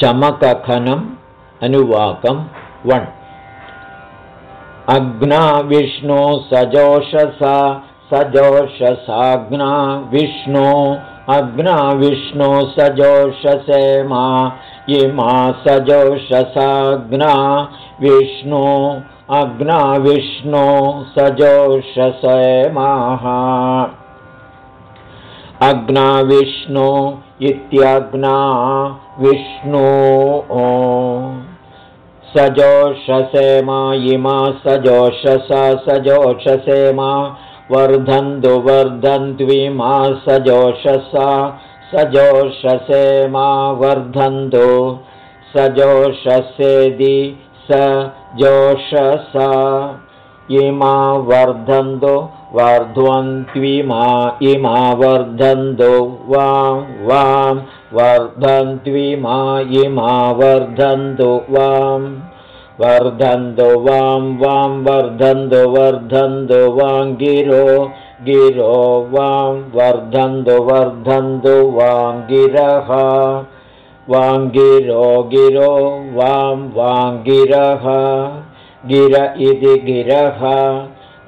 चमकखनम् अनुवाकं one. अग्ना विष्णो सजोषसा सजोषसाग्ना विष्णो अग्ना विष्णो सजोषसे मा इमा सजोषसाग्ना विष्णो अग्ना विष्णो सजोषसे माः। अग्ना विष्णो इत्यग्ना विष्णो। सजोषसे मा इमा सजोषसा सजोषसे मा। वर्धन्तु वर्धन्त्विमा सजोषसा सजोषसे मा। वर्धन्तु सजोषसेदि स जोषसा इमा वर्धन्तु वर्ध्वन्त्विमा इमा वर्धन्तु वां वां वर्धन्त्विमा इमा वर्धन्तु वाम् वर्धन्तु वां वां वर्धन्तु वर्धन्तु वां गिरो गिरो वां वर्धन्तु वर्धन्तु वां गिरः वाङ्गिरो गिरो वां वाङ्गिरः गिर इति गिरः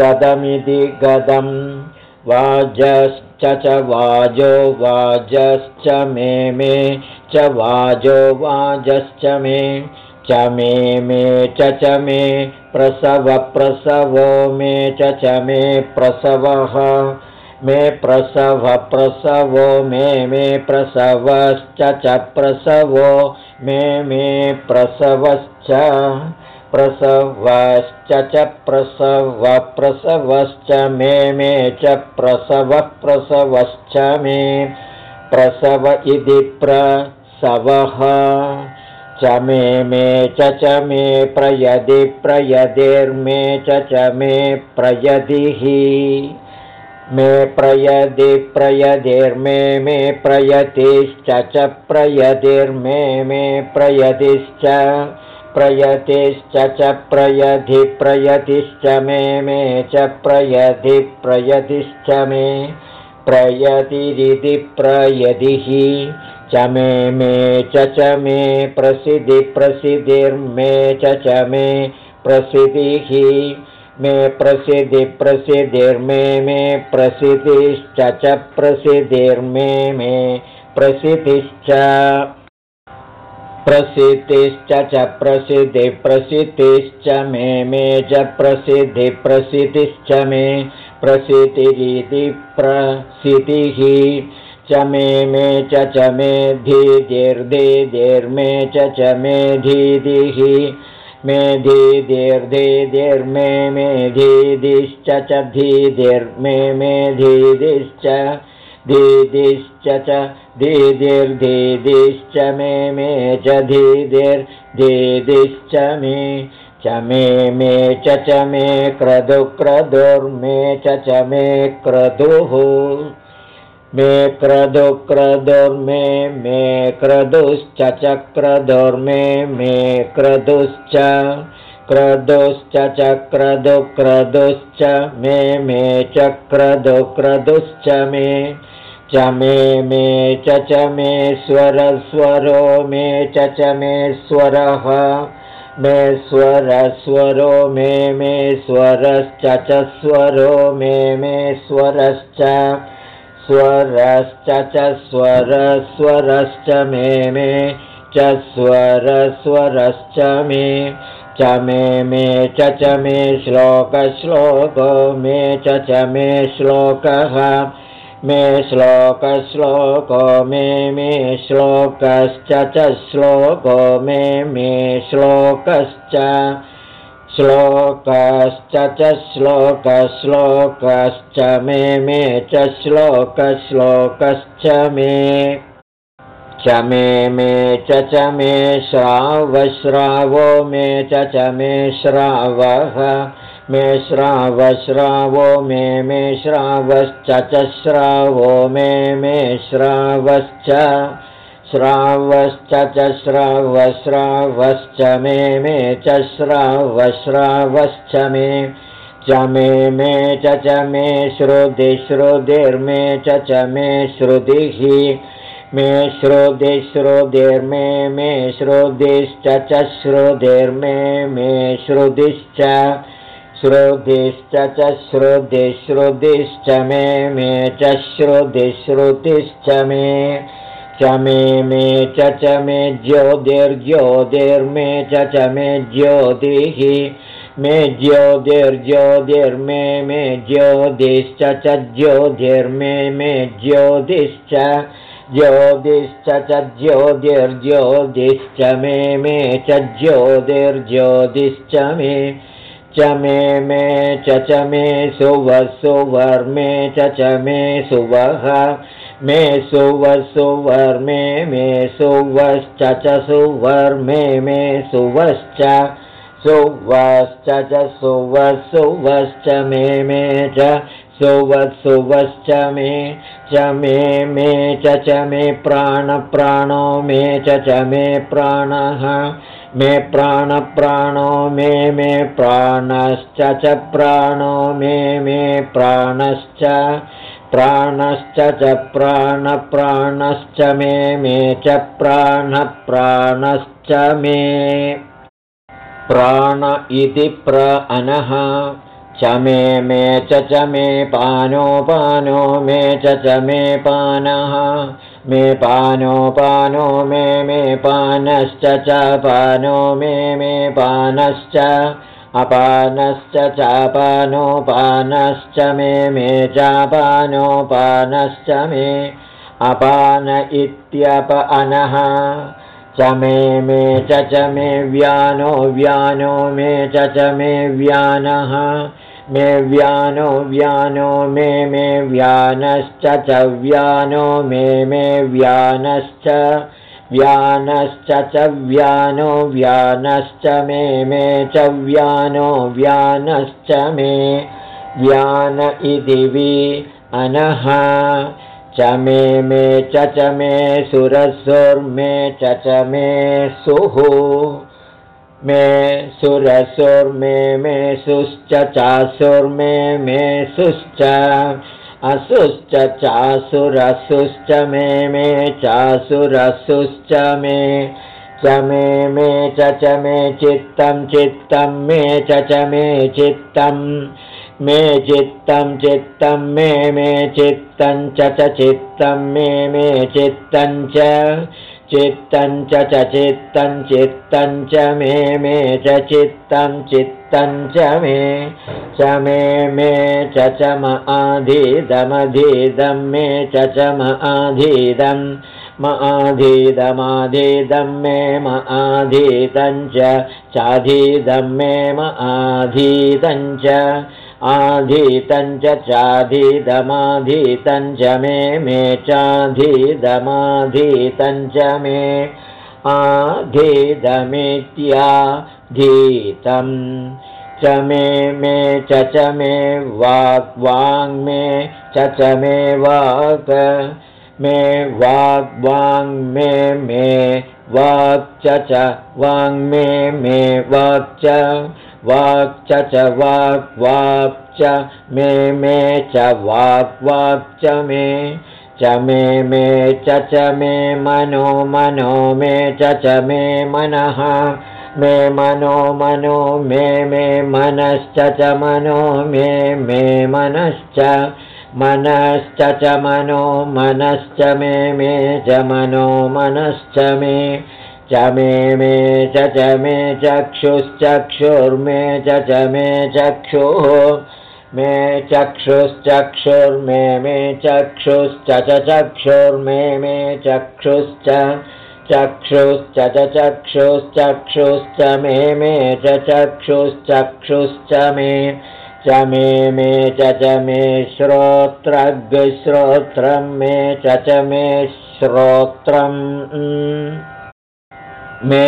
गदमिति गदं वाजश्च च वाजो वाजश्च मे मे च वाजो वाजश्च मे च मे मे च च मे प्रसव प्रसवो मे च च मे प्रसवः। मे प्रसव प्रसवो मे मे प्रसवश्च च प्रसवो मे मे प्रसवश्च प्रसवश्च च प्रसव प्रसवश्च मे मे च प्रसव प्रसवश्च मे। प्रसव इति प्रसवः। च मे मे च च मे प्रयदि प्रयदिर्मे च च मे प्रयदिः। मे प्रयदि प्रयदिर्मे मे प्रयतिश्च च प्रयदिर्मे मे प्रयतिश्च प्रयतिश्च च प्रयधि प्रयतिश्च मे मे च प्रयधि प्रयतिश्च मे। प्रयतिरिति प्रयदिः च मे मे च च मे। प्रसिद्धि प्रसिद्धिर्मे च च मे। प्रसिद्धिः मे प्रसिद्धि प्रसिद्धिर्मे मे। प्रसिद्धिश्च च प्रसिद्धिर्मे मे। प्रसिद्धिश्च प्रसिद्धिश्च च प्रसिद्धि प्रसिद्धिश्च मे मे च प्रसिद्धि प्रसिद्धिश्च मे प्रसिद्धिरिति प्रसिद्धिः। च मे मे च च मे धीर्धिर्मे च च मे धीदिः मे धीर्धिर्मे मे धीदिश्च च धीधिर्मे मे धीदिश्च च धीधिर्धीदिश्च मे मे च धीधिर्धीदिश्च मे च मे मे च च मे क्रदुक्रदुर्मे च च मे क्रदुः मे क्रदुर्मे मे क्रदुश्च चक्रदुर्मे मे क्रदुश्च क्रदुश्च चक्रदुक्रदुश्च मे मे चक्रदुक्रदुश्च च च च मे स्वरस्वरो मे च च मे स्वरः मे स्वरस्वरो मे मे स्वरश्च च स्वरो मे मे स्वरश्च। स्वरश्च च स्वरस्वरश्च मे मे च स्वरस्वरश्च मे च मे मे च च मे श्लोकश्लोको मे च च मे श्लोकः मे श्लोकश्लोको मे मे श्लोकश्च च श्लोको मे मे श्लोकश्च श्लोकश्च च श्लोकश्लोकश्च मे मे च श्लोकश्लोकश्च मे च मे मे च च मे श्रावश्रावो मे च च मे श्रावः मे श्रावश्रावो मे मे श्रावश्च च श्रावो मे मे श्रावश्च। श्रावश्च च श्रावश्रावश्च मे मे च श्रावश्रावश्च मे। च मे मे च च मे श्रुतिश्रुतिर्मे च च मे श्रुतिः। मे श्रुतिश्रुतिर्मे मे श्रुतिश्च च श्रुतिर्मे मे श्रुतिश्च श्रुतिश्च च श्रुतिश्रुतिश्च मे मे च श्रुतिश्रुतिश्च मे च मे मे च च मे ज्योतिर्ज्योतिर्मे च च मे ज्योतिः मे ज्योतिर्ज्योतिर्मे मे ज्योतिश्च च ज्योतिर्मे मे ज्योतिश्च ज्योतिश्च च ज्योतिर्ज्योतिश्च मे मे च ज्योतिर्ज्योतिश्च मे च मे मे च मे सुवः सुवर्मे च च मे सुवः। मे सुवः सुवर्मे मे सुवश्च च सुवर्मे मे सुवश्च। सुवश्च च सुवः सुवश्च मे मे च सुवत्सुवश्च मे च मे मे च च मे प्राणप्राणो मे च च मे प्राणः मे प्राणप्राणो मे मे प्राणश्च च प्राणो मे मे प्राणश्च प्राणश्च च प्राणप्राणश्च मे मे च प्राणप्राणश्च मे प्राण इति प्र अनः च मे मे च च मे पानो पानो मे च च मे पानः मे पानो पानो मे मे पानश्च च पानो मे मे पानश्च अपानश्च चापानो पानश्च मे मे चापानो पानश्च मे अपान इत्यप अनः च मे मे च च मे व्यानो व्यानो मे च च मे व्यानः मे व्यानो व्यानो मे मे व्यानश्च च व्यानो मे मे व्यानश्च व्यानश्च च व्यानो व्यानश्च मे मे च व्यानो व्यानश्च मे व्यान इति वि अनः च मे मे च च मे सुरसुर्मे च च मे सुः मे सुरसुर्मे मे सुश्च चासुर्मे मे सुश्च असुश्च चासुरसुश्च मे मे चासुरसुश्च मे च मे मे च च मे चित्तं चित्तं मे च च मे चित्तं मे चित्तं चित्तं मे मे चित्तं च च चित्तं मे मे चित्तं च चित्तं च चित्तं चित्तं च मे मे च चित्तं चित्तं च मे च मे मे च च म आधीदमधीदं मे च च म आधीदं म आधीदमाधीदं मे म आधीतं च चाधीदं मे म आधीतं च आधीतं च चाधीदमाधीतं च मे मे चाधीदमाधीतं च मे। आधीदमित्याधीतं च मे मे च च मे वाग्वाङ्मे च च मे वाक्। मे वाग्वाङ्मे मे वाक् च वाङ्मे मे वाक् च वाक् च च मे मे च वाक् वाक् च मे च मे मे च च मे मनो मनो मे च च मे मनः मे मनो मनो मे मे मनश्च च मनो मे मे मनश्च मनश्च च मनो मनश्च मे मे च मनो मनश्च मे च मे मे च च मे चक्षुश्चक्षुर्मे च च मे चक्षुः मे चक्षुश्चक्षुर्मे मे चक्षुश्च च चक्षुर्मे मे चक्षुश्च चक्षुश्च च चक्षुश्चक्षुश्च मे मे च चक्षुश्चक्षुश्च मे च मे मे च च मे श्रोत्रग्श्रोत्रं मे च च मे श्रोत्रम् मे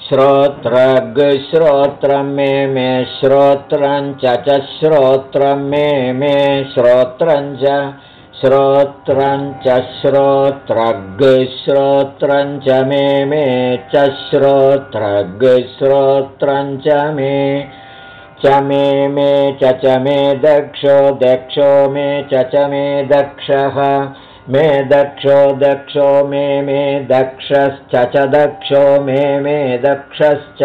श्रोत्रग्श्रोत्रं मे मे श्रोत्रं च श्रोत्रं मे मे श्रोत्रं च श्रोत्रं च श्रोत्रग्श्रोत्रं च मे मे च श्रोत्रग्श्रोत्रं च मे च मे मे च च मे दक्षो दक्षो मे च च मे दक्षः मे दक्षो दक्षो मे मे दक्षश्च च दक्षो मे मे दक्षश्च।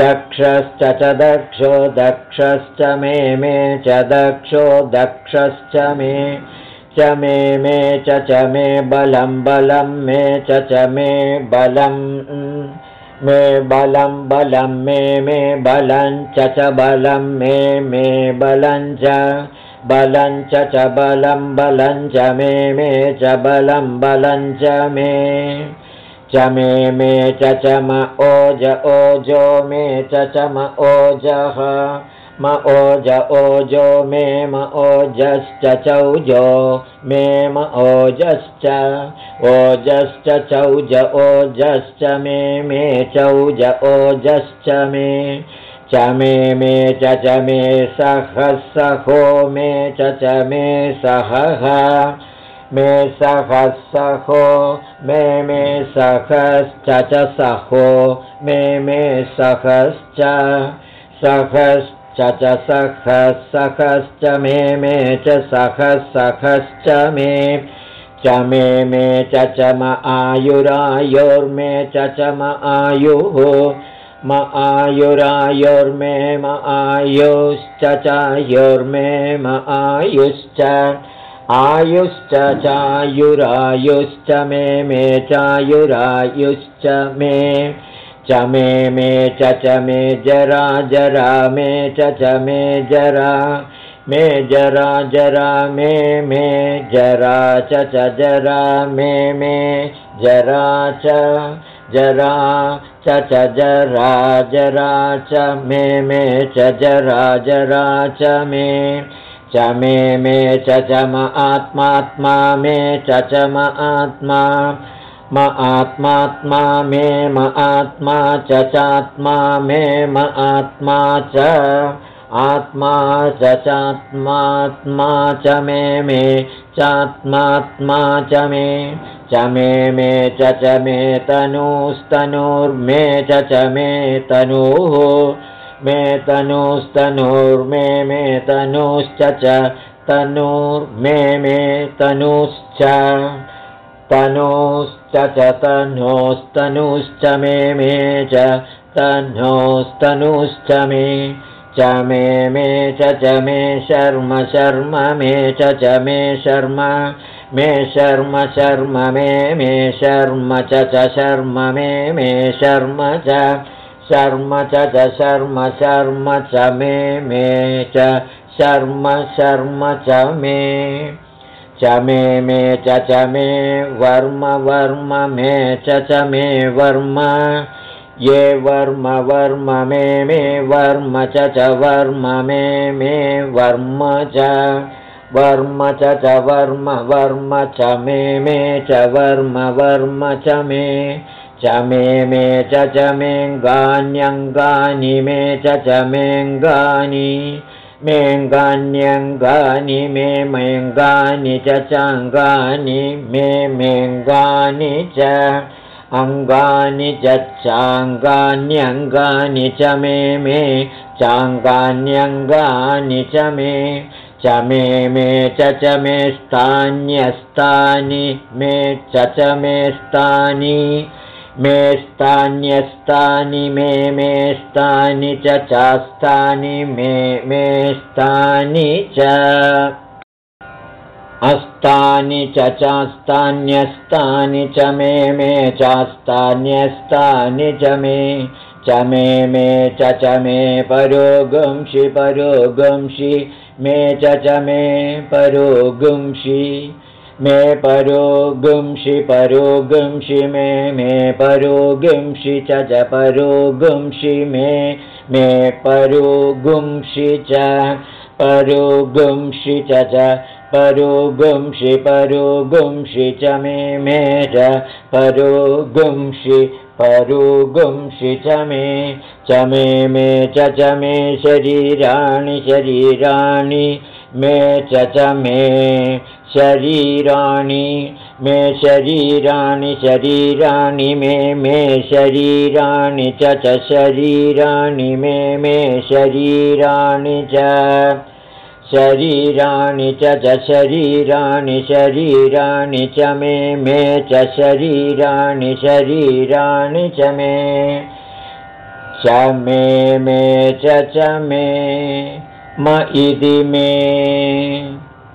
दक्षश्च च दक्षो दक्षश्च मे मे च दक्षो दक्षश्च मे च मे मे च च मे बलं बलं मे च च मे बलं मे बलं बलं मे मे बलं च च बलं मे मे बलं च बलं च च बलं बलं च मे मे च बलं बलं च मे। च मे मे च च म ओज ओजो मे च च म ओजः म ओज ओजो मे म ओजश्च चौजो मे म ओजश्च ओजश्च चौज ओजश्च मे मे चौज ओजश्च मे च मे मे च च मे सहः सहो मे च च मे सहः। मे सहः सहो मे मे सहश्च च सहो मे मे सहश्च। सहश्च च सखः सखश्च मे मे च सहः सखश्च मे। च मे मे च च आयुरायोर्मे च च आयुः म आयुरायुर्मे म आयुश्च चायुर्मे म आयुश्च आयुश्च चायुरायुश्च मे मे चायुरायुश्च मे च मे मे च च मे जरा जरा मे च च मे जरा मे जरा जरा मे मे जरा च च जरा मे मे जरा च जरा च च जरा जरा च मे मे च जरा जरा च मे च मे मे च च म आत्मात्मा मे च च म आत्मा म आत्मात्मा मे म आत्मा च चात्मा मे म आत्मा च आत्मा च चात्मात्मा च मे मे चात्मात्मा च मे च मे मे च च मे तनुस्तनुर्मे च च मे तनुः। मे तनुस्तनुर्मे मे तनुश्च तनुर्मे मे तनुश्च। तनुश्च च तनोस्तनुश्च मे मे च तनोस्तनुश्च मे च मे मे च च मे शर्म शर्म मे च च मे शर्म मे शर्म शर्म मे मे शर्म च च शर्म मे मे शर्म च शर्म च च शर्म शर्म च मे मे च, शर्म शर्म च मे च मे मे च च मे, वर्म वर्म मे च च मे वर्म, ये वर्म वर्म मे मे वर्म च च वर्म मे मे वर्म च। वर्म च च वर्म वर्म च मे मे च वर्म वर्म च मे च मे मे च च मेऽङ्गान्यङ्गानि मे च च मेऽङ्गानि मेऽङ्गान्यङ्गानि मे मेऽङ्गानि च चाङ्गानि मे मेऽङ्गानि च अङ्गानि च चाङ्गान्यङ्गानि च मे मे चाङ्गान्यङ्गानि च मे च मे मे च च मे स्थान्यस्तानि मे च च मे स्थानि मे स्थान्यस्तानि मे मे स्थानि च चास्तानि मे मे स्थानि च। अस्तानि च चास्तान्यस्तानि च मे मे चास्तान्यस्तानि च मे च मे मे च च मे परोगंषि परोगंषि मे च च मे परोगुंषि मे परोगुंषि परोगुंषि मे मे परोगुंषि च च परोगुंषि मे मे परोगुंषि च परोगुंषि च च परुगुंषि परुगुंषि च मे मे च परुगुंषि परुगुंषि च मे च मे मे च च मे शरीराणि शरीराणि मे च च मे शरीराणि मे शरीराणि शरीराणि मे मे शरीराणि च च शरीराणि मे मे शरीराणि च शरीराणि च च शरीराणि शरीराणि च मे मे च शरीराणि शरीराणि च मे। च मे मे च च मे म इति मे